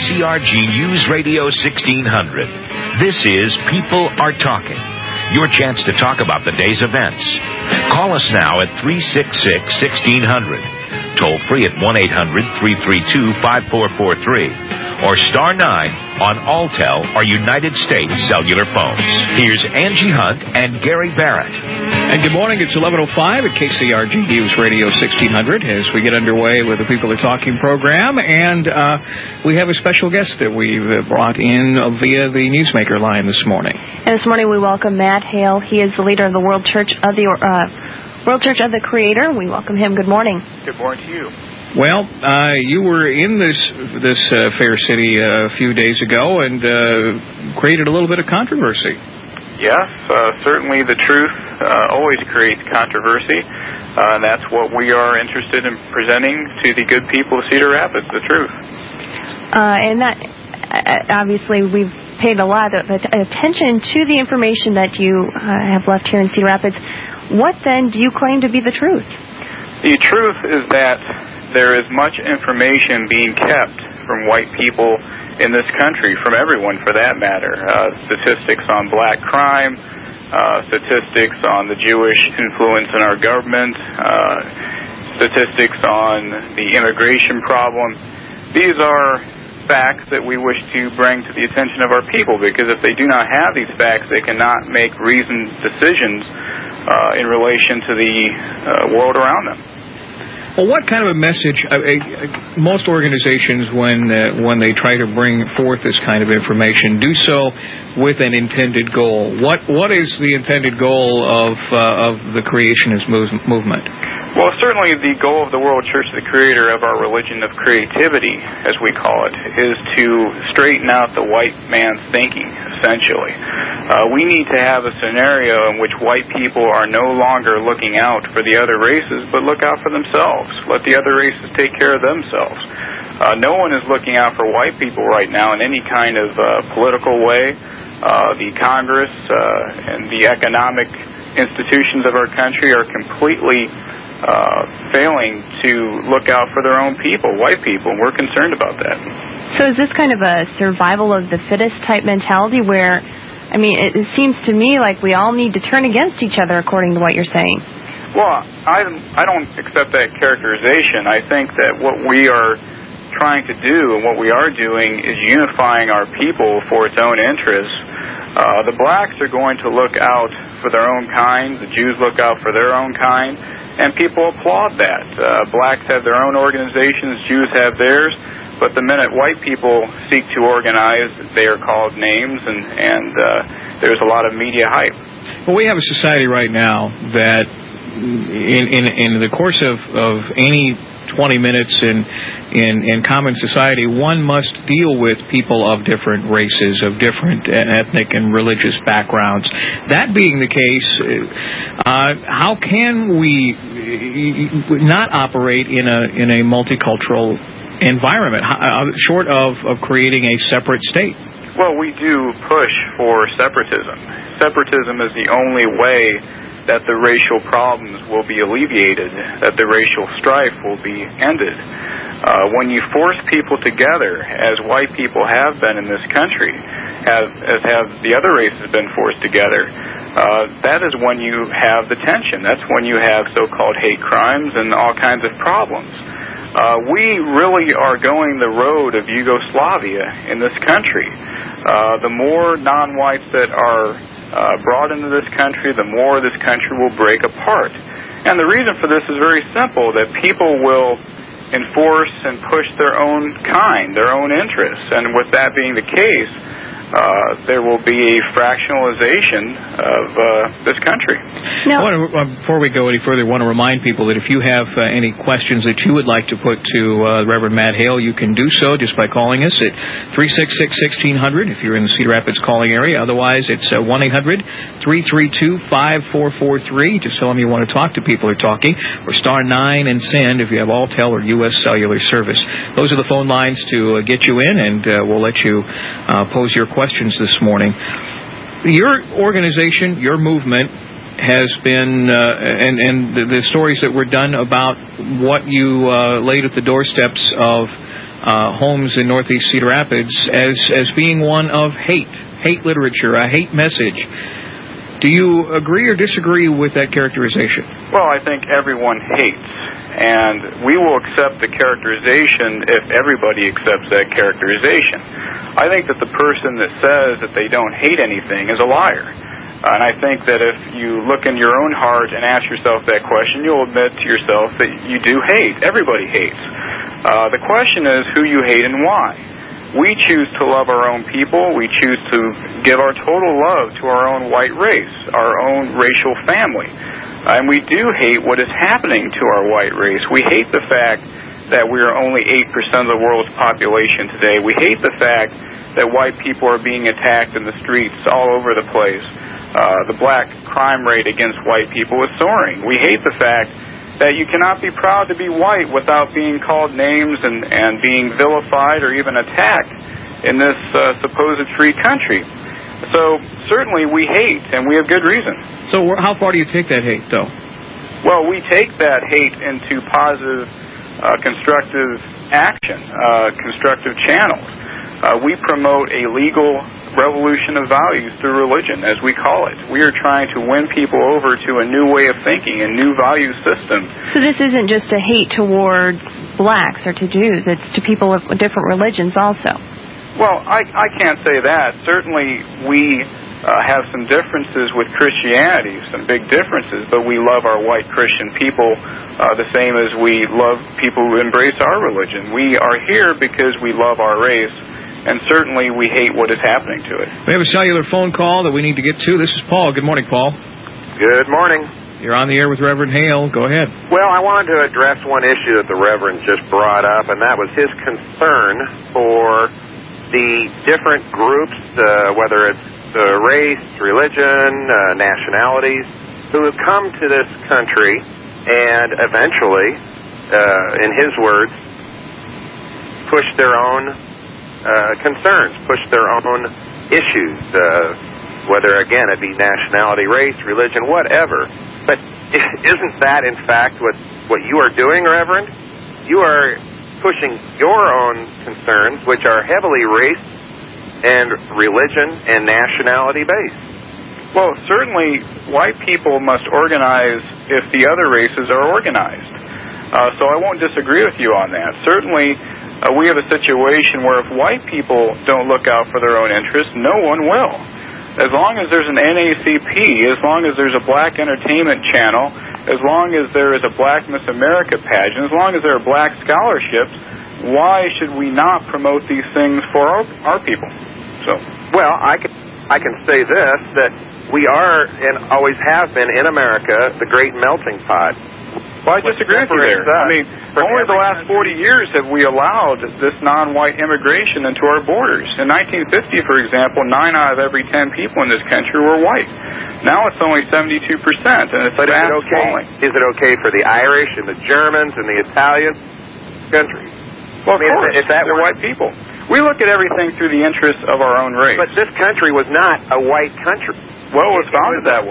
KCRG News Radio 1600. This is People Are Talking. Your chance to talk about the day's events. Call us now at 366 1600. Toll free at 1 800 332 5443 or star 9 on Alltel or United States cellular phones. Here's Angie Hunt and Gary Barrett. And good morning. It's 11.05 at KCRG News Radio 1600 as we get underway with the People Are Talking program. And uh, we have a special guest that we've brought in via the Newsmaker line this morning. And this morning we welcome Matt Hale. He is the leader of the World Church of the uh, World Church of the Creator. We welcome him. Good morning. Good morning to you. Well, uh, you were in this this uh, fair city uh, a few days ago and uh, created a little bit of controversy. Yes, uh, certainly the truth uh, always creates controversy, uh, and that's what we are interested in presenting to the good people of Cedar Rapids, the truth. Uh, and that uh, obviously we've paid a lot of attention to the information that you uh, have left here in Cedar Rapids. What then do you claim to be the truth? The truth is that there is much information being kept from white people in this country, from everyone for that matter. Uh, statistics on black crime, uh, statistics on the Jewish influence in our government, uh, statistics on the immigration problem. These are facts that we wish to bring to the attention of our people because if they do not have these facts, they cannot make reasoned decisions uh, in relation to the uh, world around them. Well, what kind of a message? Uh, uh, most organizations, when uh, when they try to bring forth this kind of information, do so with an intended goal. What what is the intended goal of uh, of the creationist move- movement? Well, certainly the goal of the World Church of the Creator of our religion of creativity, as we call it, is to straighten out the white man's thinking, essentially. Uh, we need to have a scenario in which white people are no longer looking out for the other races, but look out for themselves. Let the other races take care of themselves. Uh, no one is looking out for white people right now in any kind of uh, political way. Uh, the Congress uh, and the economic institutions of our country are completely uh, failing to look out for their own people, white people, and we're concerned about that. So is this kind of a survival of the fittest type mentality where, I mean, it, it seems to me like we all need to turn against each other according to what you're saying. Well, I, I don't accept that characterization. I think that what we are trying to do and what we are doing is unifying our people for its own interests. Uh, the blacks are going to look out for their own kind, the Jews look out for their own kind, and people applaud that. Uh, blacks have their own organizations, Jews have theirs, but the minute white people seek to organize, they are called names, and, and uh, there's a lot of media hype. Well, we have a society right now that, in in, in the course of, of any 20 minutes in, in, in common society, one must deal with people of different races, of different ethnic and religious backgrounds. That being the case, uh, how can we not operate in a, in a multicultural environment, uh, short of, of creating a separate state? Well, we do push for separatism. Separatism is the only way that the racial problems will be alleviated, that the racial strife will be ended. Uh, when you force people together, as white people have been in this country, have, as have the other races been forced together, uh, that is when you have the tension. That's when you have so-called hate crimes and all kinds of problems. Uh, we really are going the road of Yugoslavia in this country. Uh, the more non-whites that are uh, brought into this country, the more this country will break apart. And the reason for this is very simple that people will enforce and push their own kind, their own interests. And with that being the case, uh, there will be a fractionalization of uh, this country. Now, to, uh, before we go any further, I want to remind people that if you have uh, any questions that you would like to put to uh, Reverend Matt Hale, you can do so just by calling us at 366-1600 if you're in the Cedar Rapids calling area. Otherwise, it's 1-800-332-5443. Just tell them you want to talk to people who are talking, or star 9 and send if you have Alltel or U.S. Cellular Service. Those are the phone lines to get you in, and we'll let you pose your questions questions this morning. Your organization, your movement, has been, uh, and, and the, stories that were done about what you uh, laid at the doorsteps of uh, homes in Northeast Cedar Rapids as as being one of hate, hate literature, a hate message. Do you agree or disagree with that characterization? Well, I think everyone hates, and we will accept the characterization if everybody accepts that characterization. I think that the person that says that they don't hate anything is a liar. And I think that if you look in your own heart and ask yourself that question, you'll admit to yourself that you do hate. Everybody hates. Uh, the question is who you hate and why. We choose to love our own people. We choose to give our total love to our own white race, our own racial family. And we do hate what is happening to our white race. We hate the fact that we are only 8% of the world's population today. We hate the fact that white people are being attacked in the streets all over the place. Uh, the black crime rate against white people is soaring. We hate the fact that you cannot be proud to be white without being called names and, and being vilified or even attacked in this uh, supposed free country. So certainly we hate, and we have good reason. So how far do you take that hate, though? Well, we take that hate into positive, uh, constructive action, uh, constructive channels. Uh, we promote a legal revolution of values through religion, as we call it. We are trying to win people over to a new way of thinking, a new value system. So this isn't just a hate towards blacks or to Jews, it's to people of different religions also. Well, I, I can't say that. Certainly, we uh, have some differences with Christianity, some big differences, but we love our white Christian people uh, the same as we love people who embrace our religion. We are here because we love our race and certainly we hate what is happening to it. We have a cellular phone call that we need to get to. This is Paul. Good morning, Paul. Good morning. You're on the air with Reverend Hale. Go ahead. Well, I wanted to address one issue that the Reverend just brought up, and that was his concern for the different groups, uh, whether it's uh, race, religion, uh, nationalities, who have come to this country and eventually, uh, in his words, push their own uh, concerns, push their own issues, uh, whether again it be nationality, race, religion, whatever. But isn't that in fact what what you are doing, Reverend? You are pushing your own concerns, which are heavily race and religion and nationality based. Well, certainly white people must organize if the other races are organized. Uh, so I won't disagree with you on that. Certainly, uh, we have a situation where if white people don't look out for their own interests, no one will. As long as there's an NAACP, as long as there's a black entertainment channel, as long as there is a Black Miss America pageant, as long as there are black scholarships, why should we not promote these things for our, our people? So, well, I can I can say this that we are and always have been in America the great melting pot. Well, I disagree with you there. I mean, only the last 40 years have we allowed this non-white immigration into our borders. In 1950, for example, nine out of every 10 people in this country were white. Now it's only 72 percent, and it's but fast is it okay? falling. Is it okay for the Irish and the Germans and the Italians countries? Well, of I mean, course, if that they're were- white people. We look at everything through the interests of our own race. But this country was not a white country. well, it was founded that way.